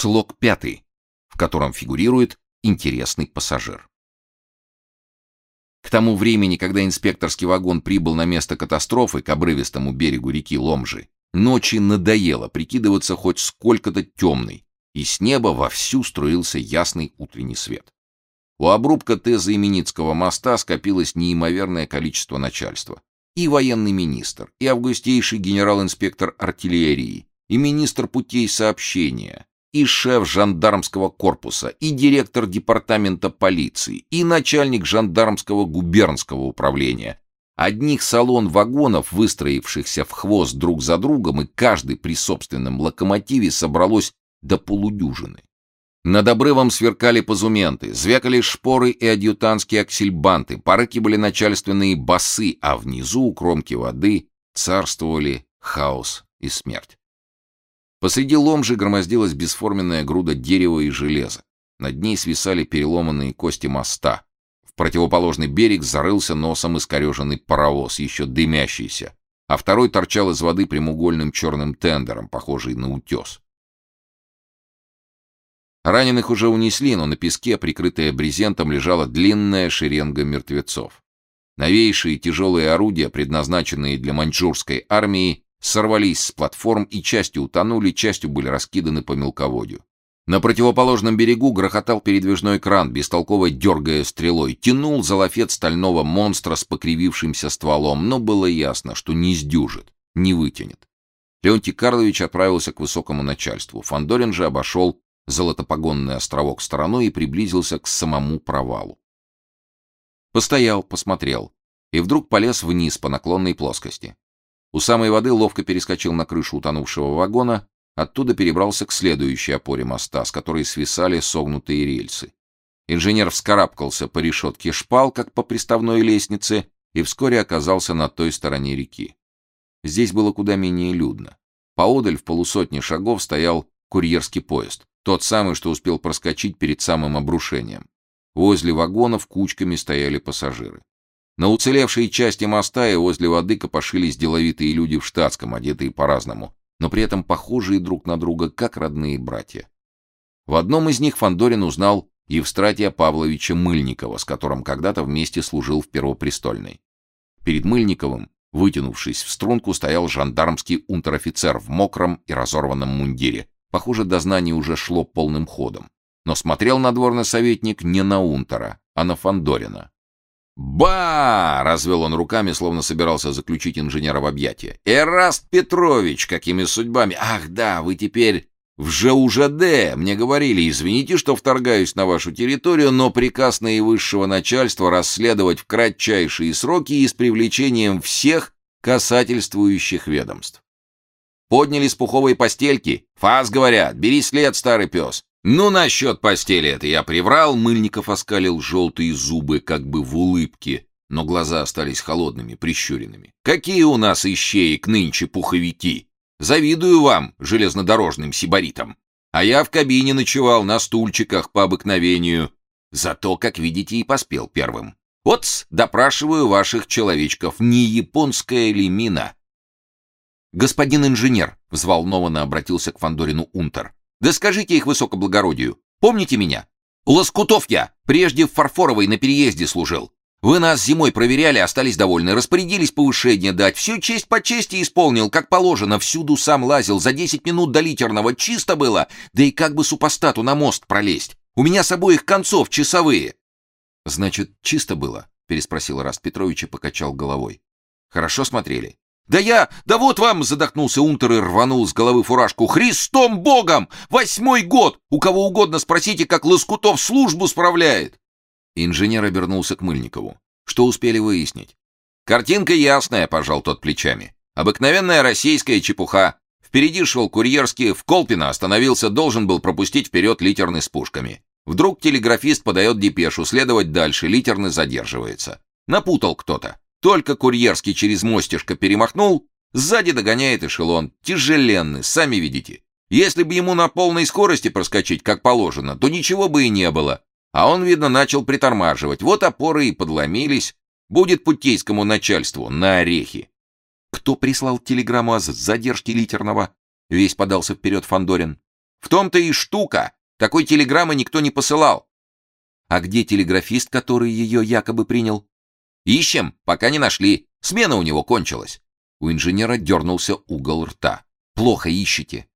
слог пятый, в котором фигурирует интересный пассажир. К тому времени, когда инспекторский вагон прибыл на место катастрофы к обрывистому берегу реки Ломжи, ночи надоело прикидываться хоть сколько-то темной, и с неба вовсю струился ясный утренний свет. У обрубка Теза Именицкого моста скопилось неимоверное количество начальства. И военный министр, и августейший генерал-инспектор артиллерии, и министр путей сообщения, и шеф жандармского корпуса, и директор департамента полиции, и начальник жандармского губернского управления. Одних салон вагонов, выстроившихся в хвост друг за другом, и каждый при собственном локомотиве собралось до полудюжины. Над обрывом сверкали позументы, звякали шпоры и адъютантские аксельбанты, порыкивали начальственные басы, а внизу, у кромки воды, царствовали хаос и смерть. Посреди ломжи громоздилась бесформенная груда дерева и железа. Над ней свисали переломанные кости моста. В противоположный берег зарылся носом искореженный паровоз, еще дымящийся, а второй торчал из воды прямоугольным черным тендером, похожий на утес. Раненых уже унесли, но на песке, прикрытая брезентом, лежала длинная шеренга мертвецов. Новейшие тяжелые орудия, предназначенные для маньчжурской армии, сорвались с платформ и частью утонули, частью были раскиданы по мелководью. На противоположном берегу грохотал передвижной кран, бестолково дергая стрелой, тянул за лафет стального монстра с покривившимся стволом, но было ясно, что не сдюжит, не вытянет. Леонтий Карлович отправился к высокому начальству. Фандорин же обошел золотопогонный островок стороной и приблизился к самому провалу. Постоял, посмотрел, и вдруг полез вниз по наклонной плоскости. У самой воды ловко перескочил на крышу утонувшего вагона, оттуда перебрался к следующей опоре моста, с которой свисали согнутые рельсы. Инженер вскарабкался по решетке шпал, как по приставной лестнице, и вскоре оказался на той стороне реки. Здесь было куда менее людно. Поодаль в полусотни шагов стоял курьерский поезд, тот самый, что успел проскочить перед самым обрушением. Возле вагонов кучками стояли пассажиры. На уцелевшей части моста и возле воды копошились деловитые люди в штатском, одетые по-разному, но при этом похожие друг на друга, как родные братья. В одном из них Фандорин узнал Евстратия Павловича Мыльникова, с которым когда-то вместе служил в Первопрестольной. Перед Мыльниковым, вытянувшись в струнку, стоял жандармский унтер-офицер в мокром и разорванном мундире. Похоже, дознание уже шло полным ходом. Но смотрел надворный советник не на унтера, а на Фандорина. «Ба!» — развел он руками, словно собирался заключить инженера в объятия. «Эраст Петрович, какими судьбами? Ах да, вы теперь в ЖУЖД. Мне говорили, извините, что вторгаюсь на вашу территорию, но приказ наивысшего начальства расследовать в кратчайшие сроки и с привлечением всех касательствующих ведомств. Подняли с пуховой постельки. Фас, говорят, бери след, старый пес. «Ну, насчет постели это я приврал», — Мыльников оскалил желтые зубы как бы в улыбке, но глаза остались холодными, прищуренными. «Какие у нас ищеек нынче пуховики! Завидую вам, железнодорожным сибаритам! А я в кабине ночевал на стульчиках по обыкновению. Зато, как видите, и поспел первым. Вот, допрашиваю ваших человечков, не японская ли мина?» «Господин инженер», — взволнованно обратился к Фандорину Унтер, — да скажите их высокоблагородию. Помните меня? Лоскутов я, прежде в Фарфоровой на переезде служил. Вы нас зимой проверяли, остались довольны, распорядились повышение дать. Всю честь по чести исполнил, как положено, всюду сам лазил, за десять минут до литерного чисто было, да и как бы супостату на мост пролезть. У меня с обоих концов часовые. Значит, чисто было? Переспросил Раст Петрович и покачал головой. Хорошо смотрели. «Да я... Да вот вам!» — задохнулся Унтер и рванул с головы фуражку. «Христом Богом! Восьмой год! У кого угодно спросите, как Лоскутов службу справляет!» Инженер обернулся к Мыльникову. «Что успели выяснить?» «Картинка ясная», — пожал тот плечами. «Обыкновенная российская чепуха. Впереди шел курьерский, в Колпино остановился, должен был пропустить вперед литерный с пушками. Вдруг телеграфист подает депешу, следовать дальше, литерный задерживается. Напутал кто-то. Только курьерский через мостишко перемахнул, сзади догоняет эшелон, тяжеленный, сами видите. Если бы ему на полной скорости проскочить, как положено, то ничего бы и не было. А он, видно, начал притормаживать. Вот опоры и подломились. Будет путейскому начальству на орехи. Кто прислал телеграмму о задержке литерного? Весь подался вперед Фандорин. В том-то и штука. Такой телеграммы никто не посылал. А где телеграфист, который ее якобы принял? Ищем, пока не нашли. Смена у него кончилась. У инженера дернулся угол рта. Плохо ищете.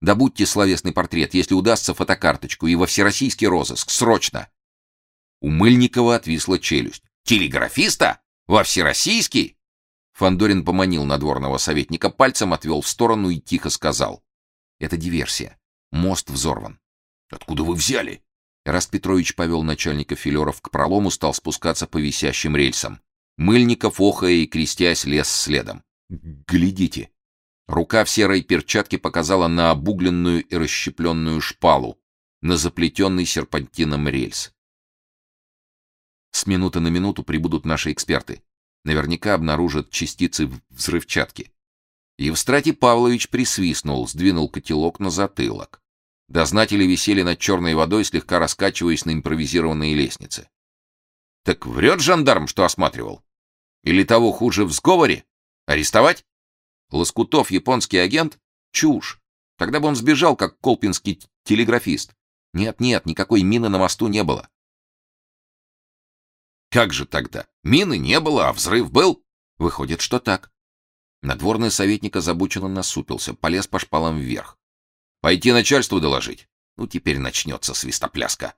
Добудьте словесный портрет, если удастся фотокарточку, и во всероссийский розыск. Срочно. У Мыльникова отвисла челюсть. Телеграфиста? Во всероссийский? Фандорин поманил надворного советника пальцем, отвел в сторону и тихо сказал: "Это диверсия. Мост взорван". "Откуда вы взяли?" Раст Петрович повел начальника филеров к пролому, стал спускаться по висящим рельсам. Мыльников, охая и крестясь, лез следом. «Глядите!» Рука в серой перчатке показала на обугленную и расщепленную шпалу, на заплетенный серпантином рельс. С минуты на минуту прибудут наши эксперты. Наверняка обнаружат частицы взрывчатки. Евстратий Павлович присвистнул, сдвинул котелок на затылок. Дознатели висели над черной водой, слегка раскачиваясь на импровизированной лестнице. Так врет жандарм, что осматривал? Или того хуже в сговоре? Арестовать? Лоскутов японский агент? Чушь. Тогда бы он сбежал, как колпинский телеграфист. Нет-нет, никакой мины на мосту не было. Как же тогда? Мины не было, а взрыв был? Выходит, что так. Надворный советник озабоченно насупился, полез по шпалам вверх. Пойти начальству доложить. Ну, теперь начнется свистопляска.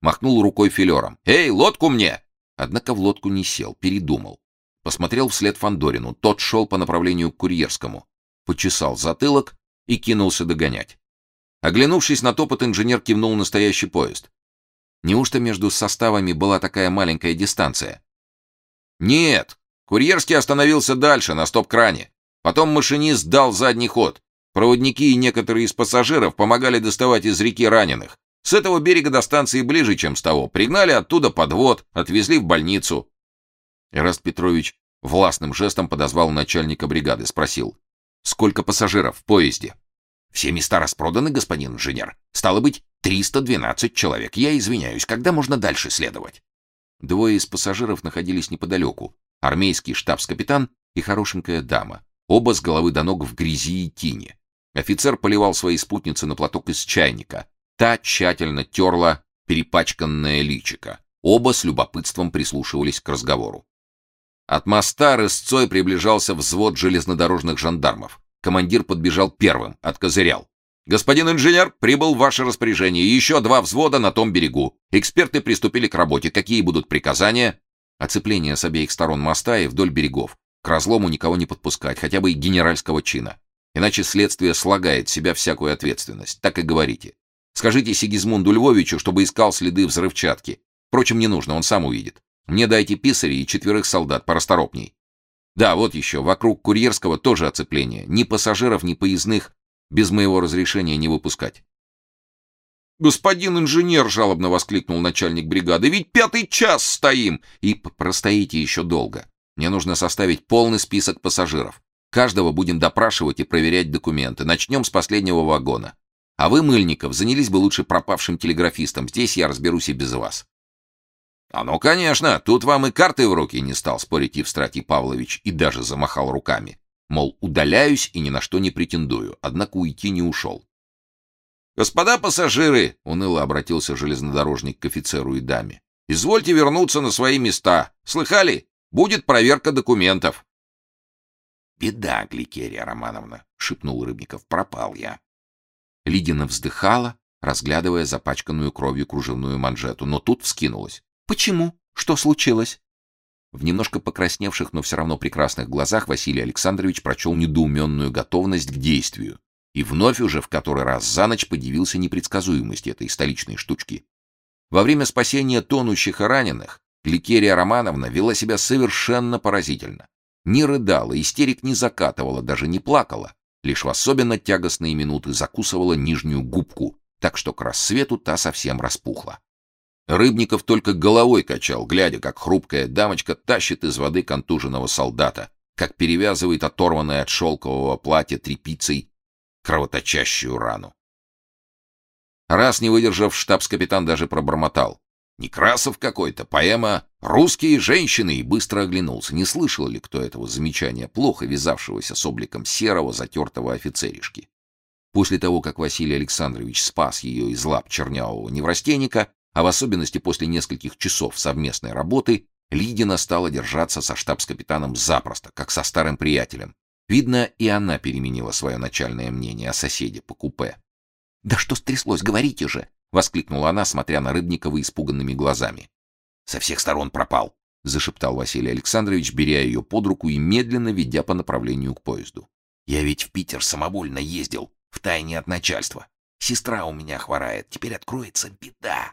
Махнул рукой филером. «Эй, лодку мне!» Однако в лодку не сел, передумал. Посмотрел вслед Фандорину. Тот шел по направлению к курьерскому. Почесал затылок и кинулся догонять. Оглянувшись на топот, инженер кивнул настоящий поезд. Неужто между составами была такая маленькая дистанция? Нет, курьерский остановился дальше, на стоп-кране. Потом машинист дал задний ход. Проводники и некоторые из пассажиров помогали доставать из реки раненых. С этого берега до станции ближе, чем с того. Пригнали оттуда подвод, отвезли в больницу. Эраст Петрович властным жестом подозвал начальника бригады, спросил: "Сколько пассажиров в поезде?" Все места распроданы, господин инженер. Стало быть, 312 человек. Я извиняюсь, когда можно дальше следовать? Двое из пассажиров находились неподалеку. Армейский штабс-капитан и хорошенькая дама. Оба с головы до ног в грязи и тине. Офицер поливал своей спутнице на платок из чайника. Та тщательно терла перепачканное личико. Оба с любопытством прислушивались к разговору. От моста рысцой приближался взвод железнодорожных жандармов. Командир подбежал первым, откозырял. «Господин инженер, прибыл в ваше распоряжение. Еще два взвода на том берегу. Эксперты приступили к работе. Какие будут приказания?» Оцепление с обеих сторон моста и вдоль берегов. К разлому никого не подпускать, хотя бы и генеральского чина. Иначе следствие слагает себя всякую ответственность. Так и говорите. Скажите Сигизмунду Львовичу, чтобы искал следы взрывчатки. Впрочем, не нужно, он сам увидит. Мне дайте писарей и четверых солдат, порасторопней. Да, вот еще, вокруг курьерского тоже оцепление. Ни пассажиров, ни поездных без моего разрешения не выпускать. «Господин инженер!» — жалобно воскликнул начальник бригады. «Ведь пятый час стоим!» «И простоите еще долго. Мне нужно составить полный список пассажиров. Каждого будем допрашивать и проверять документы. Начнем с последнего вагона. А вы, Мыльников, занялись бы лучше пропавшим телеграфистом. Здесь я разберусь и без вас». «А ну, конечно, тут вам и карты в руки не стал спорить Евстратий Павлович и даже замахал руками. Мол, удаляюсь и ни на что не претендую, однако уйти не ушел. «Господа пассажиры!» — уныло обратился железнодорожник к офицеру и даме. «Извольте вернуться на свои места. Слыхали? Будет проверка документов». «Беда, Гликерия Романовна!» — шепнул Рыбников. «Пропал я». Лидина вздыхала, разглядывая запачканную кровью кружевную манжету, но тут вскинулась. Почему? Что случилось? В немножко покрасневших, но все равно прекрасных глазах Василий Александрович прочел недоуменную готовность к действию и вновь уже в который раз за ночь подивился непредсказуемости этой столичной штучки. Во время спасения тонущих и раненых Гликерия Романовна вела себя совершенно поразительно. Не рыдала, истерик не закатывала, даже не плакала, лишь в особенно тягостные минуты закусывала нижнюю губку, так что к рассвету та совсем распухла. Рыбников только головой качал, глядя, как хрупкая дамочка тащит из воды контуженного солдата, как перевязывает оторванное от шелкового платья тряпицей кровоточащую рану. Раз не выдержав, штабс-капитан даже пробормотал. «Некрасов какой-то, поэма «Русские женщины» и быстро оглянулся, не слышал ли кто этого замечания, плохо вязавшегося с обликом серого затертого офицеришки. После того, как Василий Александрович спас ее из лап чернявого неврастенника, а в особенности после нескольких часов совместной работы, Лидина стала держаться со штабс-капитаном запросто, как со старым приятелем. Видно, и она переменила свое начальное мнение о соседе по купе. «Да что стряслось, говорите же!» — воскликнула она, смотря на Рыбникова испуганными глазами. «Со всех сторон пропал», — зашептал Василий Александрович, беря ее под руку и медленно ведя по направлению к поезду. «Я ведь в Питер самовольно ездил, втайне от начальства. Сестра у меня хворает, теперь откроется беда».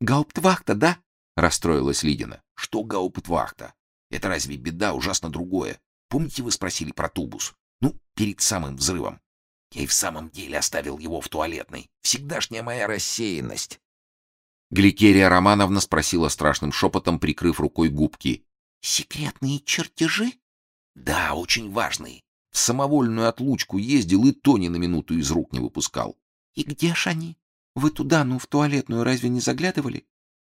«Гауптвахта, да?» — расстроилась Лидина. «Что гауптвахта? Это разве беда, ужасно другое. Помните, вы спросили про тубус? Ну, перед самым взрывом. Я и в самом деле оставил его в туалетной. Всегдашняя моя рассеянность. Гликерия Романовна спросила страшным шепотом, прикрыв рукой губки. «Секретные чертежи?» «Да, очень важные. В самовольную отлучку ездил и то ни на минуту из рук не выпускал». «И где ж они? Вы туда, ну, в туалетную разве не заглядывали?»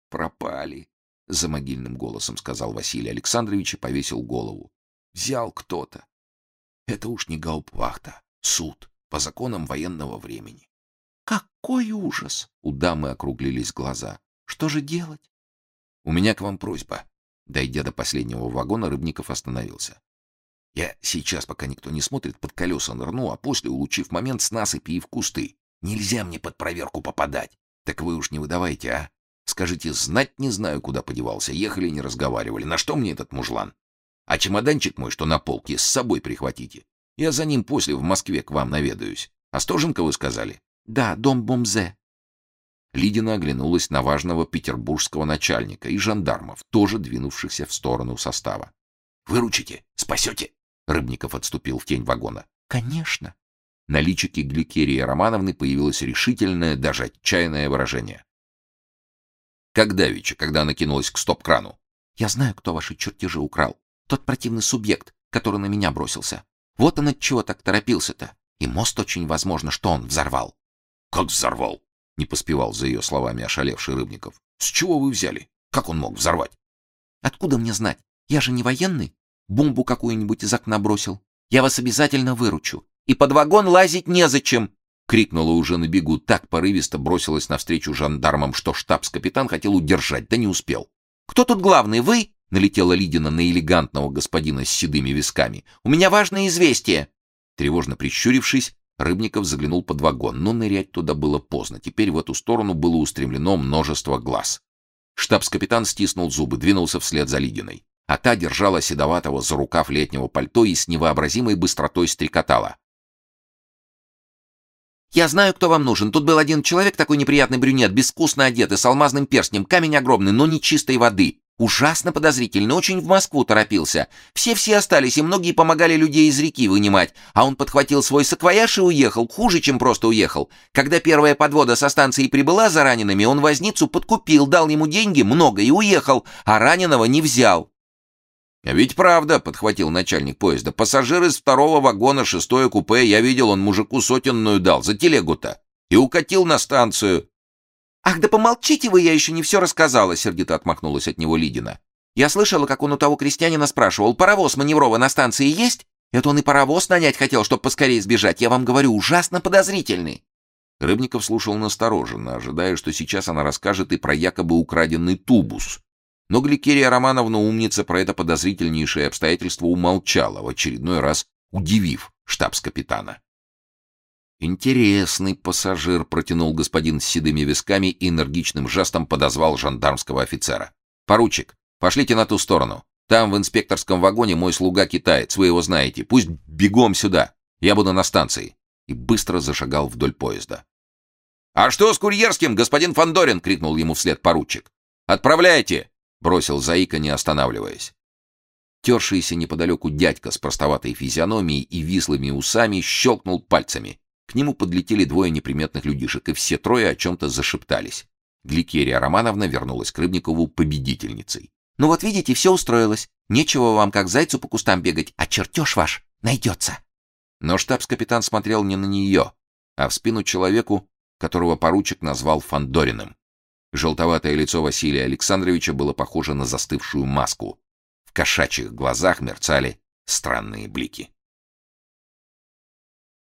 «Пропали», — за могильным голосом сказал Василий Александрович и повесил голову. «Взял кто-то. Это уж не гаупвахта, суд по законам военного времени. Какой ужас! У дамы округлились глаза. Что же делать? У меня к вам просьба. Дойдя до последнего вагона, Рыбников остановился. Я сейчас, пока никто не смотрит, под колеса нырну, а после, улучив момент, с насыпи и в кусты. Нельзя мне под проверку попадать. Так вы уж не выдавайте, а? Скажите, знать не знаю, куда подевался. Ехали, не разговаривали. На что мне этот мужлан? А чемоданчик мой, что на полке, с собой прихватите. Я за ним после в Москве к вам наведаюсь. Остоженко вы сказали? Да, дом Бомзе. Лидина оглянулась на важного петербургского начальника и жандармов, тоже двинувшихся в сторону состава. «Выручите! Спасете!» Рыбников отступил в тень вагона. «Конечно!» На личике Гликерии Романовны появилось решительное, даже отчаянное выражение. Как давеча, когда она кинулась к стоп-крану. «Я знаю, кто ваши чертежи украл. Тот противный субъект, который на меня бросился. Вот он от чего так торопился-то. И мост очень возможно, что он взорвал. Как взорвал? Не поспевал за ее словами ошалевший Рыбников. С чего вы взяли? Как он мог взорвать? Откуда мне знать? Я же не военный. Бомбу какую-нибудь из окна бросил. Я вас обязательно выручу. И под вагон лазить незачем. Крикнула уже на бегу, так порывисто бросилась навстречу жандармам, что штабс-капитан хотел удержать, да не успел. «Кто тут главный, вы налетела Лидина на элегантного господина с седыми висками. У меня важное известие. Тревожно прищурившись, Рыбников заглянул под вагон, но нырять туда было поздно. Теперь в эту сторону было устремлено множество глаз. Штабс-капитан стиснул зубы, двинулся вслед за Лидиной. А та держала седоватого за рукав летнего пальто и с невообразимой быстротой стрекотала. «Я знаю, кто вам нужен. Тут был один человек, такой неприятный брюнет, безвкусно одетый, с алмазным перстнем, камень огромный, но не чистой воды. Ужасно подозрительно, очень в Москву торопился. Все-все остались, и многие помогали людей из реки вынимать. А он подхватил свой саквояж и уехал, хуже, чем просто уехал. Когда первая подвода со станции прибыла за ранеными, он возницу подкупил, дал ему деньги, много, и уехал, а раненого не взял. «А ведь правда», — подхватил начальник поезда, — «пассажир из второго вагона, шестое купе, я видел, он мужику сотенную дал, за телегу-то, и укатил на станцию. «Ах, да помолчите вы, я еще не все рассказала», — сердито отмахнулась от него Лидина. «Я слышала, как он у того крестьянина спрашивал, паровоз маневровый на станции есть? Это он и паровоз нанять хотел, чтобы поскорее сбежать. Я вам говорю, ужасно подозрительный». Рыбников слушал настороженно, ожидая, что сейчас она расскажет и про якобы украденный тубус. Но Гликерия Романовна, умница, про это подозрительнейшее обстоятельство умолчала, в очередной раз удивив штабс-капитана. «Интересный пассажир», — протянул господин с седыми висками и энергичным жестом подозвал жандармского офицера. «Поручик, пошлите на ту сторону. Там в инспекторском вагоне мой слуга-китаец, вы его знаете. Пусть бегом сюда. Я буду на станции». И быстро зашагал вдоль поезда. «А что с курьерским, господин Фандорин?» — крикнул ему вслед поручик. «Отправляйте!» — бросил Заика, не останавливаясь. Тершийся неподалеку дядька с простоватой физиономией и вислыми усами щелкнул пальцами. К нему подлетели двое неприметных людишек, и все трое о чем-то зашептались. Гликерия Романовна вернулась к Рыбникову победительницей. «Ну вот видите, все устроилось. Нечего вам, как зайцу, по кустам бегать, а чертеж ваш найдется». Но штабс-капитан смотрел не на нее, а в спину человеку, которого поручик назвал Фандориным. Желтоватое лицо Василия Александровича было похоже на застывшую маску. В кошачьих глазах мерцали странные блики.